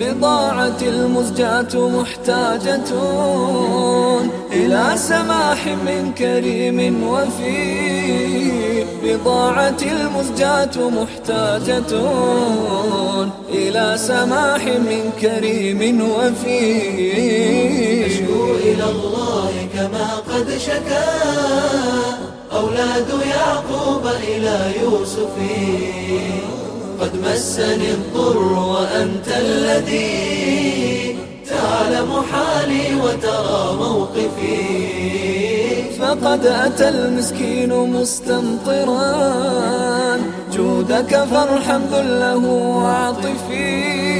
بضاعة المزجاة محتاجة إلى سماح من كريم وفي. بضاعة المزجاة محتاجة إلى سماح من كريم وفي. أشكو إلى الله كما قد شكا. أولاد يعقوب إلى يوسف. قد مسني الضر الذي تعلم حالي وترى موقفي. فقد أتى المسكين مستمطرا. جودك فارحم ذله وعطفي